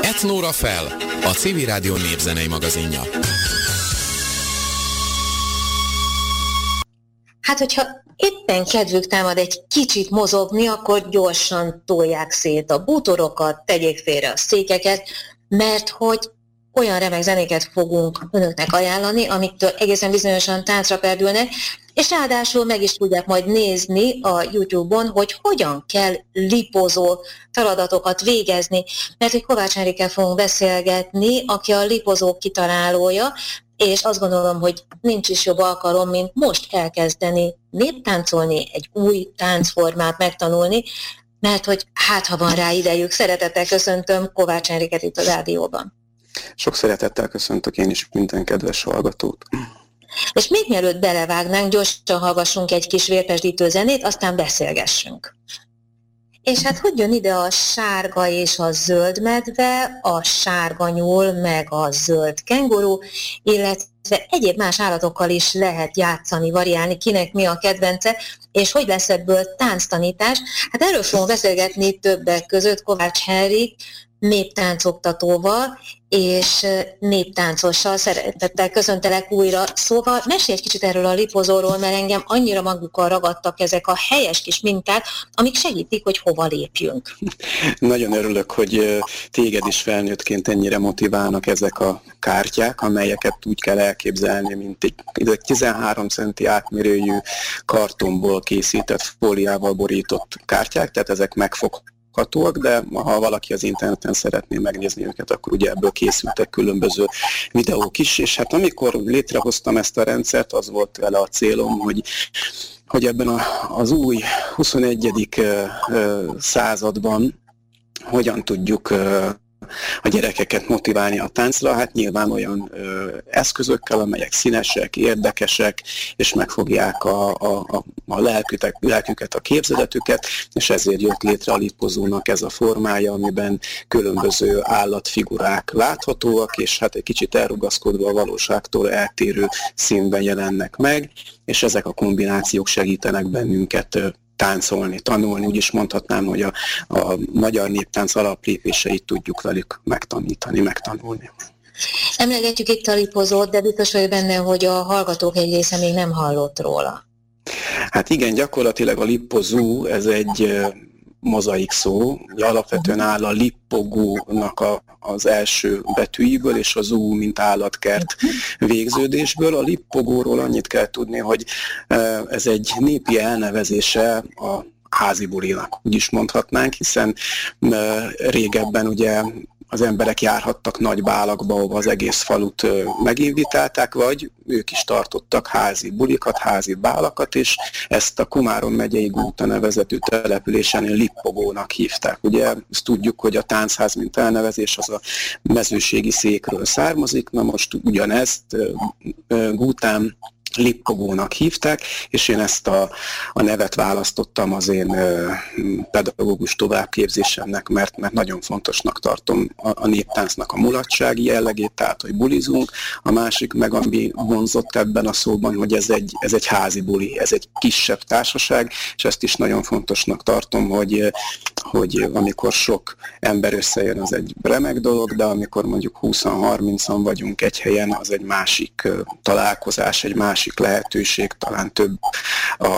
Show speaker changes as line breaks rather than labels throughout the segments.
Etnóra fel, a Civil Rádió népzenei magazinja.
Hát, hogyha éppen kedvük támad egy kicsit mozogni, akkor gyorsan tolják szét a bútorokat, tegyék félre a székeket, mert hogy olyan remek zenéket fogunk önöknek ajánlani, amiktől egészen bizonyosan táncra perdülnek, és ráadásul meg is tudják majd nézni a YouTube-on, hogy hogyan kell lipozó feladatokat végezni, mert hogy Kovács Enrikkel fogunk beszélgetni, aki a lipozó kitalálója, és azt gondolom, hogy nincs is jobb alkalom, mint most elkezdeni néptáncolni, egy új táncformát megtanulni, mert hogy hát ha van rá idejük, szeretettel köszöntöm Kovács Enriket itt a rádióban.
Sok szeretettel köszöntök én is minden kedves hallgatót.
És még mielőtt belevágnánk, gyorsan hallgassunk egy kis vérpesdítő zenét, aztán beszélgessünk. És hát hogy jön ide a sárga és a zöld medve, a sárga nyúl, meg a zöld kenguru, illetve egyéb más állatokkal is lehet játszani, variálni, kinek mi a kedvence, és hogy lesz ebből tánctanítás. Hát erről fogunk beszélgetni többek között Kovács Henrik, néptáncoktatóval, és néptáncossal szeretettel köszöntelek újra. Szóval mesélj egy kicsit erről a lipozóról, mert engem annyira magukkal ragadtak ezek a helyes kis minták, amik segítik, hogy hova lépjünk.
Nagyon örülök, hogy téged is felnőttként ennyire motiválnak ezek a kártyák, amelyeket úgy kell elképzelni, mint egy 13 centi átmérőjű kartonból készített fóliával borított kártyák, tehát ezek megfog hatóak, de ha valaki az interneten szeretné megnézni őket, akkor ugye ebből készültek különböző videók is, és hát amikor létrehoztam ezt a rendszert, az volt vele a célom, hogy hogy ebben a, az új 21. században hogyan tudjuk a gyerekeket motiválni a táncra, hát nyilván olyan ö, eszközökkel, amelyek színesek, érdekesek, és megfogják a, a, a, a lelküket, lelküket, a képzeletüket, és ezért jött létre a lipozónak ez a formája, amiben különböző állatfigurák láthatóak, és hát egy kicsit elrugaszkodva a valóságtól eltérő színben jelennek meg, és ezek a kombinációk segítenek bennünket táncolni, tanulni, úgy is mondhatnám, hogy a, a magyar néptánc alaplépéseit tudjuk velük megtanítani, megtanulni.
Emlegetjük itt a lipozót, de biztos vagy benne, hogy a hallgatók egy része még nem hallott róla.
Hát igen, gyakorlatilag a lipozó, ez egy mozaik szó, ugye alapvetően áll a lippogónak a, az első betűiből, és az ú, mint állatkert végződésből. A lippogóról annyit kell tudni, hogy ez egy népi elnevezése a házi bulinak, úgy is mondhatnánk, hiszen régebben ugye az emberek járhattak nagy bálakba, ahova az egész falut meginvitálták, vagy ők is tartottak házi bulikat, házi bálakat, és ezt a Kumáron megyei Gúta nevezetű településen Lippogónak hívták. Ugye ezt tudjuk, hogy a táncház, mint elnevezés, az a mezőségi székről származik, na most ugyanezt Gútán Lippogónak hívták, és én ezt a, a nevet választottam az én pedagógus továbbképzésemnek, mert, mert nagyon fontosnak tartom a, a néptáncnak a mulatsági jellegét, tehát hogy bulizunk. A másik meg, ami vonzott ebben a szóban, hogy ez egy, ez egy házi buli, ez egy kisebb társaság, és ezt is nagyon fontosnak tartom, hogy, hogy amikor sok ember összejön, az egy remek dolog, de amikor mondjuk 20-30-an vagyunk egy helyen, az egy másik találkozás, egy másik másik lehetőség, talán több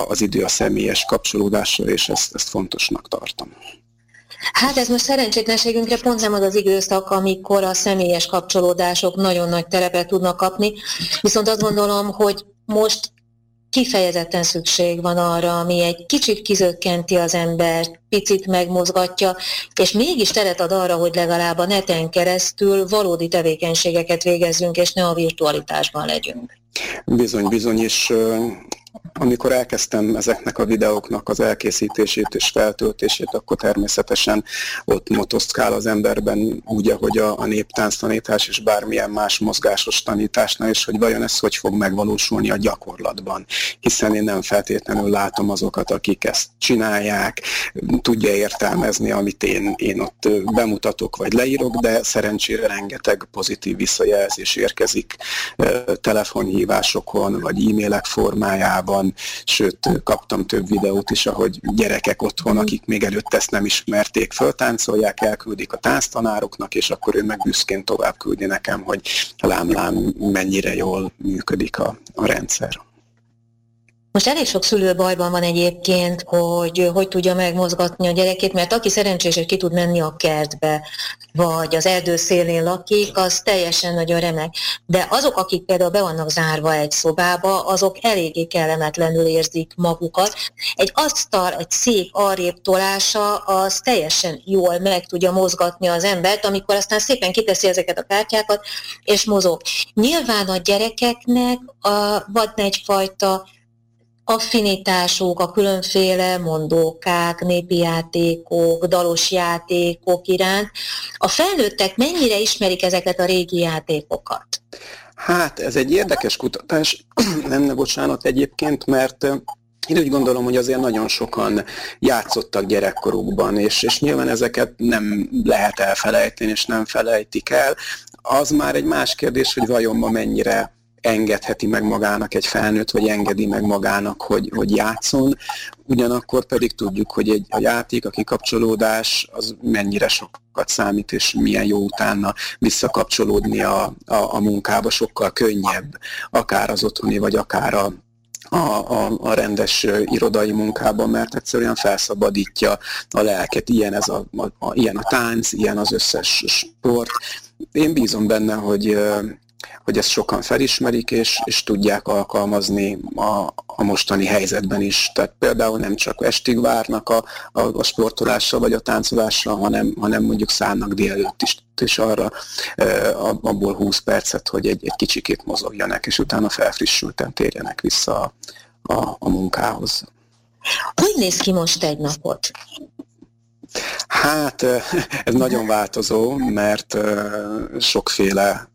az idő a személyes kapcsolódásra, és ezt, ezt fontosnak tartom.
Hát ez most szerencsétlenségünkre pont nem az az időszak, amikor a személyes kapcsolódások nagyon nagy terepet tudnak kapni, viszont azt gondolom, hogy most kifejezetten szükség van arra, ami egy kicsit kizökkenti az embert, picit megmozgatja, és mégis teret ad arra, hogy legalább a neten keresztül valódi tevékenységeket végezzünk, és ne a virtualitásban legyünk.
Bizony, bizony, és amikor elkezdtem ezeknek a videóknak az elkészítését és feltöltését, akkor természetesen ott motoszkál az emberben úgy, ahogy a, a néptánc tanítás és bármilyen más mozgásos tanításnál, és hogy vajon ez hogy fog megvalósulni a gyakorlatban. Hiszen én nem feltétlenül látom azokat, akik ezt csinálják, tudja értelmezni, amit én, én ott bemutatok vagy leírok, de szerencsére rengeteg pozitív visszajelzés érkezik telefonhívásokon, vagy e-mailek formájában, Sőt kaptam több videót is, ahogy gyerekek otthon, akik még előtt ezt nem ismerték, föltáncolják, elküldik a tánctanároknak, és akkor ő meg büszkén tovább küldi nekem, hogy lám-lám mennyire jól működik a, a rendszer.
Most elég sok szülő bajban van egyébként, hogy hogy tudja megmozgatni a gyerekét, mert aki szerencsés, hogy ki tud menni a kertbe, vagy az erdő szélén lakik, az teljesen nagyon remek. De azok, akik például be vannak zárva egy szobába, azok eléggé kellemetlenül érzik magukat. Egy asztal, egy szék arrébb tolása, az teljesen jól meg tudja mozgatni az embert, amikor aztán szépen kiteszi ezeket a kártyákat, és mozog. Nyilván a gyerekeknek a, van egyfajta affinitásuk a különféle mondókák, népi játékok, dalos játékok iránt. A felnőttek mennyire ismerik ezeket a régi játékokat?
Hát ez egy érdekes kutatás, nem, ne bocsánat egyébként, mert én úgy gondolom, hogy azért nagyon sokan játszottak gyerekkorukban, és, és nyilván ezeket nem lehet elfelejteni, és nem felejtik el. Az már egy más kérdés, hogy vajon ma mennyire engedheti meg magának egy felnőtt, vagy engedi meg magának, hogy, hogy játszon. Ugyanakkor pedig tudjuk, hogy egy a játék, a kikapcsolódás az mennyire sokat számít, és milyen jó utána visszakapcsolódni a, a, a munkába, sokkal könnyebb, akár az otthoni, vagy akár a, a, a, a rendes irodai munkában, mert egyszerűen felszabadítja a lelket. Ilyen, ez a, a, a, ilyen a tánc, ilyen az összes sport. Én bízom benne, hogy hogy ezt sokan felismerik, és, és tudják alkalmazni a, a mostani helyzetben is. Tehát például nem csak estig várnak a, a, a sportolásra vagy a táncolásra, hanem, hanem mondjuk szállnak délelőtt is, és arra abból 20 percet, hogy egy, egy kicsikét mozogjanak, és utána felfrissülten térjenek vissza a, a, a munkához.
Hogy néz ki most egy napot?
Hát ez nagyon változó, mert sokféle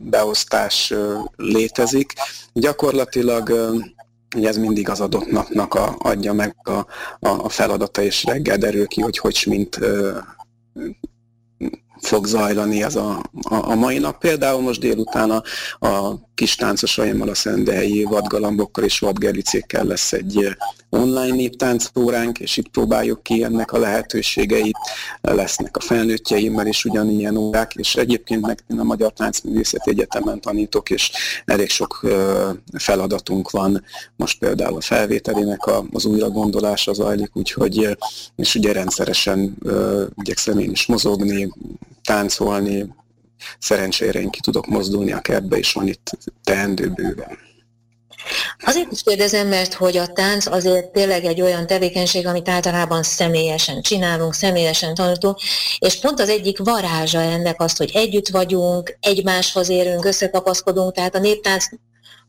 beosztás létezik. Gyakorlatilag ugye ez mindig az adott napnak a, adja meg a, a feladata, és reggel derül ki, hogy hogy mint fog zajlani ez a, a, a mai nap. Például most délután a, a kis táncosaimmal, a szendei vadgalambokkal és vadgerlicékkel lesz egy online néptáncóránk, és itt próbáljuk ki ennek a lehetőségeit. Lesznek a felnőttjeimmel is ugyanilyen órák, és egyébként meg én a Magyar Táncművészeti Egyetemen tanítok, és elég sok feladatunk van. Most például a felvételének az újra gondolása zajlik, úgyhogy és ugye rendszeresen igyekszem én is mozogni, táncolni, szerencsére én ki tudok mozdulni a kertbe, és van itt teendő bőven.
Azért is kérdezem, mert hogy a tánc azért tényleg egy olyan tevékenység, amit általában személyesen csinálunk, személyesen tanultunk, és pont az egyik varázsa ennek azt, hogy együtt vagyunk, egymáshoz érünk, összekapaszkodunk, tehát a néptánc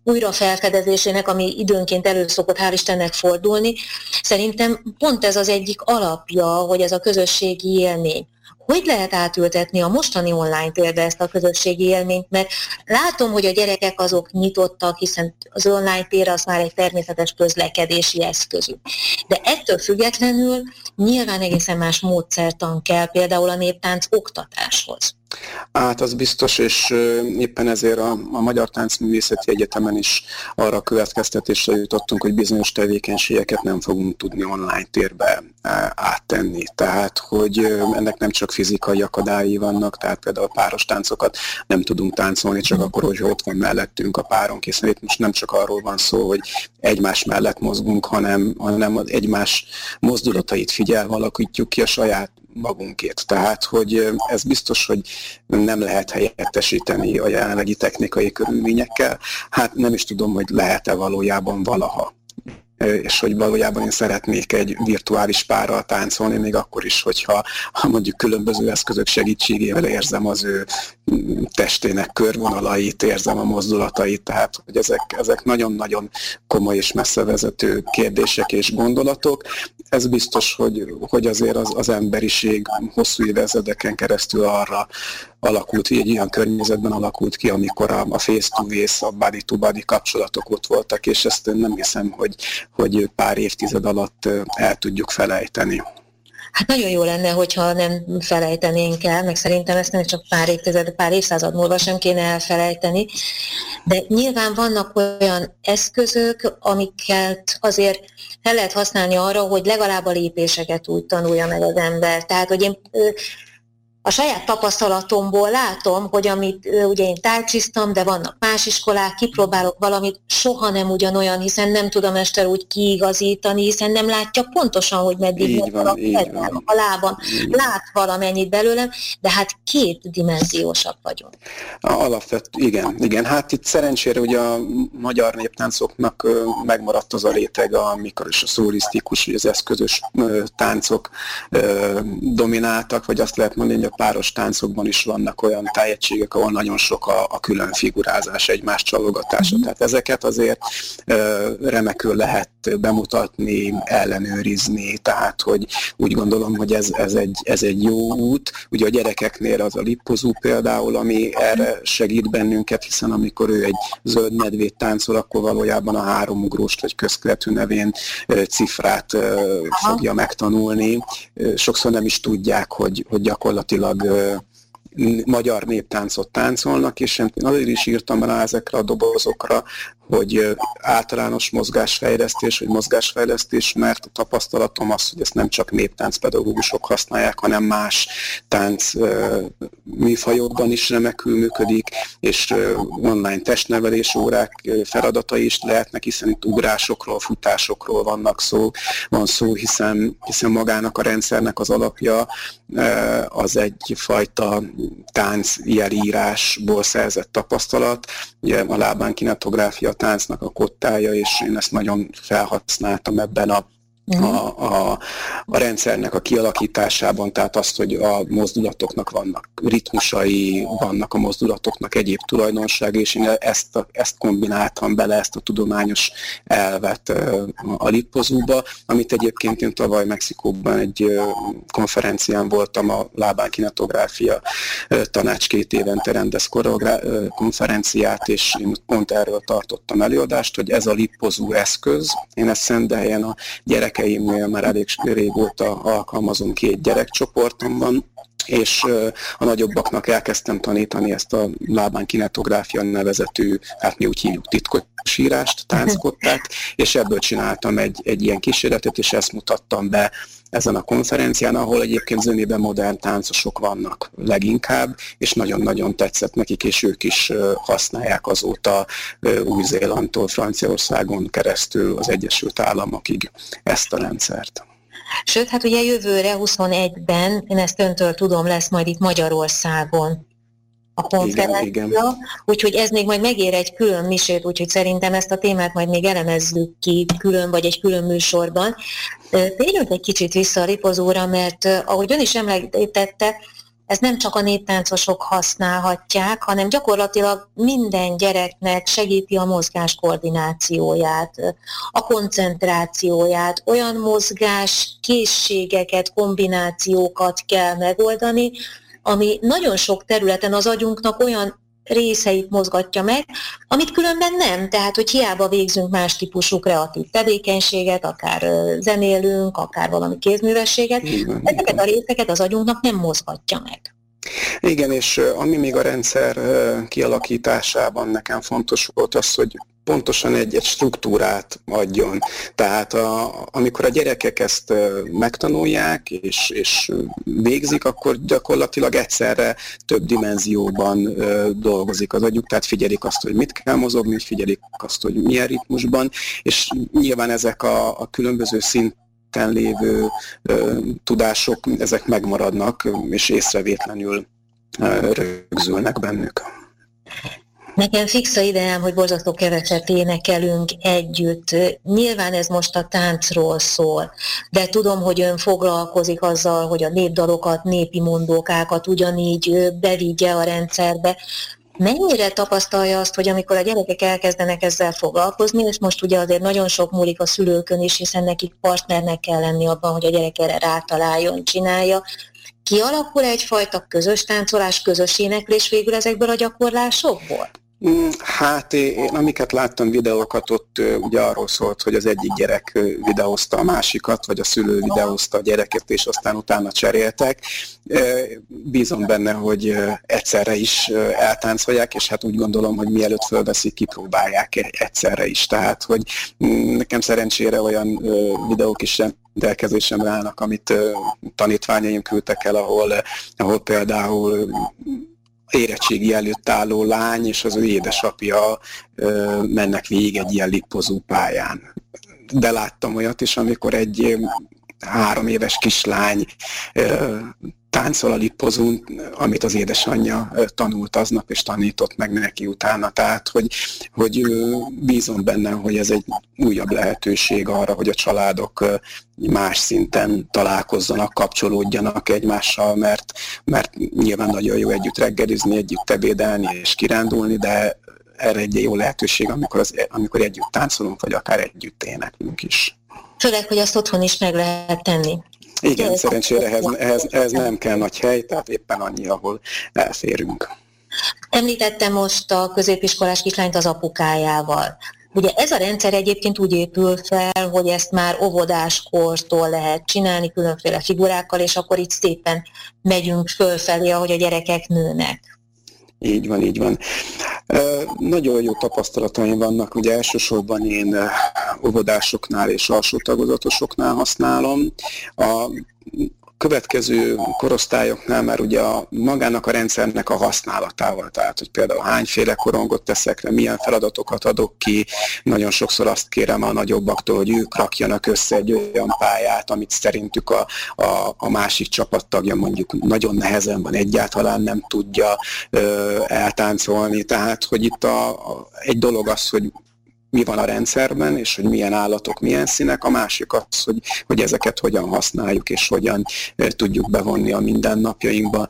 újra felfedezésének, ami időnként elő szokott hál' Istennek fordulni, szerintem pont ez az egyik alapja, hogy ez a közösségi élmény hogy lehet átültetni a mostani online példa ezt a közösségi élményt, mert látom, hogy a gyerekek azok nyitottak, hiszen az online tér az már egy természetes közlekedési eszközük. De ettől függetlenül nyilván egészen más módszertan kell például a néptánc oktatáshoz.
Hát az biztos, és éppen ezért a, a Magyar Táncművészeti Egyetemen is arra a következtetésre jutottunk, hogy bizonyos tevékenységeket nem fogunk tudni online térbe áttenni. Tehát, hogy ennek nem csak fizikai akadályi vannak, tehát például páros táncokat nem tudunk táncolni, csak akkor, hogy ott van mellettünk a párunk, hiszen itt most nem csak arról van szó, hogy egymás mellett mozgunk, hanem, hanem az egymás mozdulatait figyelve alakítjuk ki a saját magunkét. Tehát, hogy ez biztos, hogy nem lehet helyettesíteni a jelenlegi technikai körülményekkel. Hát nem is tudom, hogy lehet-e valójában valaha és hogy valójában én szeretnék egy virtuális párral táncolni, még akkor is, hogyha ha mondjuk különböző eszközök segítségével érzem az ő testének körvonalait, érzem a mozdulatait, tehát hogy ezek, ezek nagyon-nagyon komoly és messzevezető kérdések és gondolatok. Ez biztos, hogy, hogy azért az, az emberiség hosszú évezredeken keresztül arra alakult egy olyan környezetben alakult ki, amikor a, a face-to-face, a body-to-body kapcsolatok ott voltak, és ezt nem hiszem, hogy, hogy pár évtized alatt el tudjuk felejteni.
Hát nagyon jó lenne, hogyha nem felejtenénk el, meg szerintem ezt nem csak pár évtized, pár évszázad múlva sem kéne elfelejteni, de nyilván vannak olyan eszközök, amiket azért el lehet használni arra, hogy legalább a lépéseket úgy tanulja meg az ember. Tehát, hogy én a saját tapasztalatomból látom, hogy amit ugye én tárcsiztam, de vannak más iskolák, kipróbálok valamit, soha nem ugyanolyan, hiszen nem tud a mester úgy kiigazítani, hiszen nem látja pontosan, hogy meddig
így van, a, így
van. a lábam. Lát valamennyit belőlem, de hát két dimenziósak vagyunk.
Alapvető, igen, igen. Hát itt szerencsére ugye a magyar néptáncoknak megmaradt az a réteg, amikor is a szólisztikus, az eszközös táncok domináltak, vagy azt lehet mondani, hogy páros táncokban is vannak olyan tájegységek, ahol nagyon sok a, a külön figurázás, egymás csalogatása. Mm. Tehát ezeket azért remekül lehet bemutatni, ellenőrizni, tehát hogy úgy gondolom, hogy ez, ez, egy, ez egy jó út. Ugye a gyerekeknél az a lippozú például, ami erre segít bennünket, hiszen amikor ő egy zöld medvét táncol, akkor valójában a háromugróst vagy közkeletű nevén cifrát fogja megtanulni. Sokszor nem is tudják, hogy, hogy gyakorlatilag gyakorlatilag magyar néptáncot táncolnak, és én azért is írtam rá ezekre a dobozokra, hogy általános mozgásfejlesztés, vagy mozgásfejlesztés, mert a tapasztalatom az, hogy ezt nem csak néptáncpedagógusok használják, hanem más tánc műfajokban is remekül működik, és online testnevelés órák feladatai is lehetnek, hiszen itt ugrásokról, futásokról vannak szó, van szó, hiszen, hiszen magának a rendszernek az alapja az egyfajta tánc jelírásból szerzett tapasztalat, ugye a lábán kinetográfia táncnak a kottája, és én ezt nagyon felhasználtam ebben a a, a, a rendszernek a kialakításában, tehát azt, hogy a mozdulatoknak vannak ritmusai, vannak a mozdulatoknak egyéb tulajdonság, és én ezt, a, ezt kombináltam bele, ezt a tudományos elvet a Lipozúba, amit egyébként én tavaly Mexikóban egy konferencián voltam, a lábán kinetográfia tanács két évente rendez konferenciát, és én pont erről tartottam előadást, hogy ez a Lipozú eszköz, én ezt Szendeljen a gyerek gyerekeimnél már elég régóta alkalmazom két gyerekcsoportomban, és a nagyobbaknak elkezdtem tanítani ezt a lábán kinetográfia nevezetű, hát mi úgy hívjuk titkos sírást, tánckottát, és ebből csináltam egy, egy ilyen kísérletet, és ezt mutattam be ezen a konferencián, ahol egyébként zömében modern táncosok vannak leginkább, és nagyon-nagyon tetszett nekik, és ők is használják azóta Új-Zélandtól Franciaországon keresztül az Egyesült Államokig ezt a rendszert.
Sőt, hát ugye jövőre 21-ben, én ezt öntől tudom, lesz majd itt Magyarországon a konferencia, úgyhogy ez még majd megér egy külön misét, úgyhogy szerintem ezt a témát majd még elemezzük ki külön, vagy egy külön műsorban. Térjünk egy kicsit vissza a ripozóra, mert ahogy ön is említette, ez nem csak a néptáncosok használhatják, hanem gyakorlatilag minden gyereknek segíti a mozgás koordinációját, a koncentrációját, olyan mozgás készségeket, kombinációkat kell megoldani, ami nagyon sok területen az agyunknak olyan részeit mozgatja meg, amit különben nem. Tehát, hogy hiába végzünk más típusú kreatív tevékenységet, akár zenélünk, akár valami kézművességet, ezeket a részeket az agyunknak nem mozgatja meg.
Igen, és ami még a rendszer kialakításában nekem fontos volt az, hogy pontosan egy, egy struktúrát adjon. Tehát a, amikor a gyerekek ezt megtanulják és, és végzik, akkor gyakorlatilag egyszerre több dimenzióban dolgozik az agyuk, tehát figyelik azt, hogy mit kell mozogni, figyelik azt, hogy milyen ritmusban, és nyilván ezek a, a különböző szint lévő ö, tudások, ezek megmaradnak, és észrevétlenül ö, rögzülnek bennük.
Nekem fix a ideám, hogy borzasztó keveset énekelünk együtt. Nyilván ez most a táncról szól, de tudom, hogy ön foglalkozik azzal, hogy a népdalokat, népi mondókákat ugyanígy bevigye a rendszerbe. Mennyire tapasztalja azt, hogy amikor a gyerekek elkezdenek ezzel foglalkozni, és most ugye azért nagyon sok múlik a szülőkön is, hiszen nekik partnernek kell lenni abban, hogy a gyerek erre rátaláljon, csinálja, kialakul egyfajta közös táncolás, közös éneklés végül ezekből a gyakorlásokból?
Mm, hát én amiket láttam videókat, ott ugye arról szólt, hogy az egyik gyerek videózta a másikat, vagy a szülő videózta a gyereket, és aztán utána cseréltek. Bízom benne, hogy egyszerre is eltáncolják, és hát úgy gondolom, hogy mielőtt fölveszik, kipróbálják egyszerre is. Tehát, hogy mm, nekem szerencsére olyan videók is rendelkezésemre állnak, amit tanítványaim küldtek el, ahol, ahol például érettségi előtt álló lány és az ő édesapja mennek végig egy ilyen lippozó pályán. De láttam olyat is, amikor egy három éves kislány táncol a lippozón, amit az édesanyja tanult aznap, és tanított meg neki utána. Tehát, hogy, hogy bízom benne, hogy ez egy újabb lehetőség arra, hogy a családok más szinten találkozzanak, kapcsolódjanak egymással, mert, mert nyilván nagyon jó együtt reggelizni, együtt ebédelni és kirándulni, de erre egy jó lehetőség, amikor, az, amikor együtt táncolunk, vagy akár együtt éneklünk is.
Főleg, hogy azt otthon is meg lehet tenni.
Igen, szerencsére ehhez, ehhez, ehhez nem kell nagy hely, tehát éppen annyi, ahol elférünk.
Említettem most a középiskolás kislányt az apukájával. Ugye ez a rendszer egyébként úgy épül fel, hogy ezt már óvodáskortól lehet csinálni különféle figurákkal, és akkor itt szépen megyünk fölfelé, ahogy a gyerekek nőnek.
Így van, így van. Nagyon jó tapasztalataim vannak, ugye elsősorban én óvodásoknál és alsó tagozatosoknál használom. A következő korosztályoknál már ugye a, magának a rendszernek a használatával, tehát hogy például hányféle korongot teszek le, milyen feladatokat adok ki, nagyon sokszor azt kérem a nagyobbaktól, hogy ők rakjanak össze egy olyan pályát, amit szerintük a, a, a másik csapattagja mondjuk nagyon nehezen van, egyáltalán nem tudja ö, eltáncolni, tehát hogy itt a, a, egy dolog az, hogy mi van a rendszerben, és hogy milyen állatok, milyen színek, a másik az, hogy, hogy ezeket hogyan használjuk, és hogyan tudjuk bevonni a mindennapjainkba.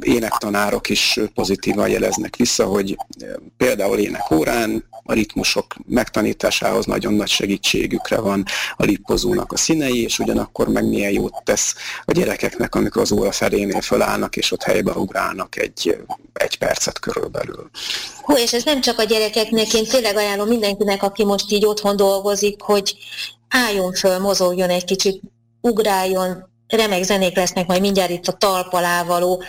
Énektanárok is pozitívan jeleznek vissza, hogy például énekórán a ritmusok megtanításához nagyon nagy segítségükre van a lippozónak a színei, és ugyanakkor meg milyen jót tesz a gyerekeknek, amikor az óra felénél fölállnak, és ott helybe ugrálnak egy, egy percet körülbelül.
Hú, és ez nem csak a gyerekeknek, én tényleg ajánlom mindenkinek, aki most így otthon dolgozik, hogy álljon föl, mozogjon egy kicsit, ugráljon, remek zenék lesznek majd mindjárt itt a talpalávaló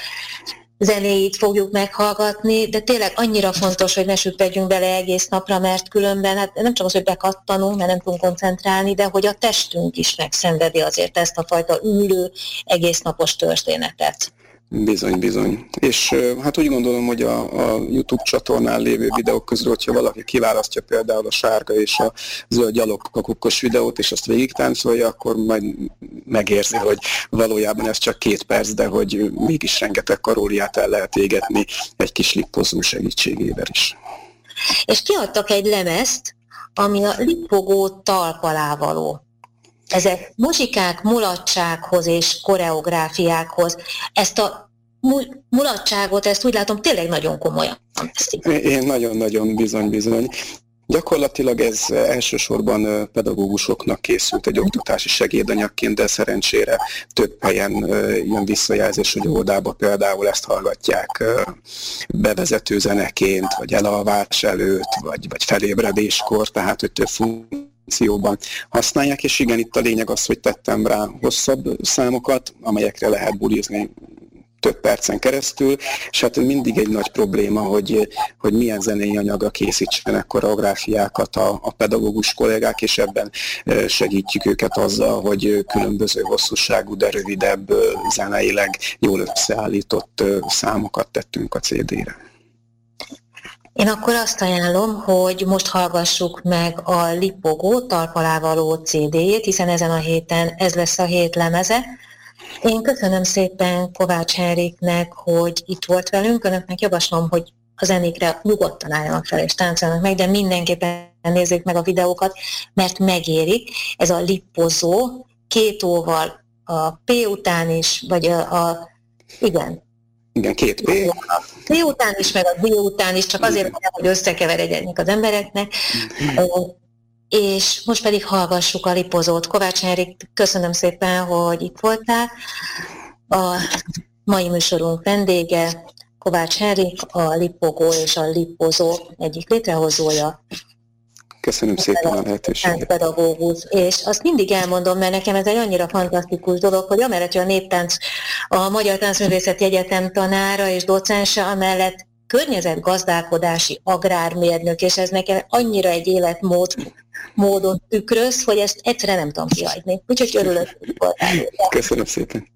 zenéit fogjuk meghallgatni, de tényleg annyira fontos, hogy ne süppedjünk bele egész napra, mert különben hát nem csak az, hogy bekattanunk, mert nem tudunk koncentrálni, de hogy a testünk is megszenvedi azért ezt a fajta ülő egész napos történetet.
Bizony, bizony. És hát úgy gondolom, hogy a, a YouTube csatornán lévő videók közül, hogyha valaki kiválasztja például a sárga és a zöld gyalogkakukkos videót, és azt végig táncolja, akkor majd megérzi, hogy valójában ez csak két perc, de hogy mégis rengeteg karóriát el lehet égetni egy kis lippozó segítségével is.
És kiadtak egy lemezt, ami a lippogó talpalávaló ezek muzsikák mulatsághoz és koreográfiákhoz. Ezt a mulatságot, ezt úgy látom, tényleg nagyon komolyan.
Én nagyon-nagyon bizony-bizony. Gyakorlatilag ez elsősorban pedagógusoknak készült egy oktatási segédanyagként, de szerencsére több helyen jön visszajelzés, hogy óvodába például ezt hallgatják bevezető zeneként, vagy elalvás előtt, vagy, vagy felébredéskor, tehát hogy több funkcióban használják, és igen, itt a lényeg az, hogy tettem rá hosszabb számokat, amelyekre lehet bulizni több percen keresztül, és hát mindig egy nagy probléma, hogy, hogy milyen zenei anyaga készítsenek koreográfiákat a, a pedagógus kollégák, és ebben segítjük őket azzal, hogy különböző hosszúságú, de rövidebb zeneileg jól összeállított számokat tettünk a CD-re.
Én akkor azt ajánlom, hogy most hallgassuk meg a Lipogó talpalávaló CD-jét, hiszen ezen a héten ez lesz a hét lemeze. Én köszönöm szépen Kovács Henriknek, hogy itt volt velünk. Önöknek javaslom, hogy a zenékre nyugodtan álljanak fel és táncolnak meg, de mindenképpen nézzék meg a videókat, mert megérik. Ez a lippozó, két óval a P után is, vagy a, a igen,
igen, két P.
P után is, meg a D után is, csak azért, hogy összekeveredjenek az embereknek. És most pedig hallgassuk a lipozót. Kovács Henrik, köszönöm szépen, hogy itt voltál. A mai műsorunk vendége Kovács Henrik, a Lippogó és a Lippozó egyik létrehozója.
Köszönöm szépen a lehetőséget.
Pedagógus, és azt mindig elmondom, mert nekem ez egy annyira fantasztikus dolog, hogy amellett, hogy a néptánc a Magyar Táncművészeti Egyetem tanára és docense, amellett környezetgazdálkodási agrármérnök, és ez nekem annyira egy életmód módon tükröz, hogy ezt egyszerűen nem tudom kihagyni. Úgyhogy örülök,
Köszönöm szépen.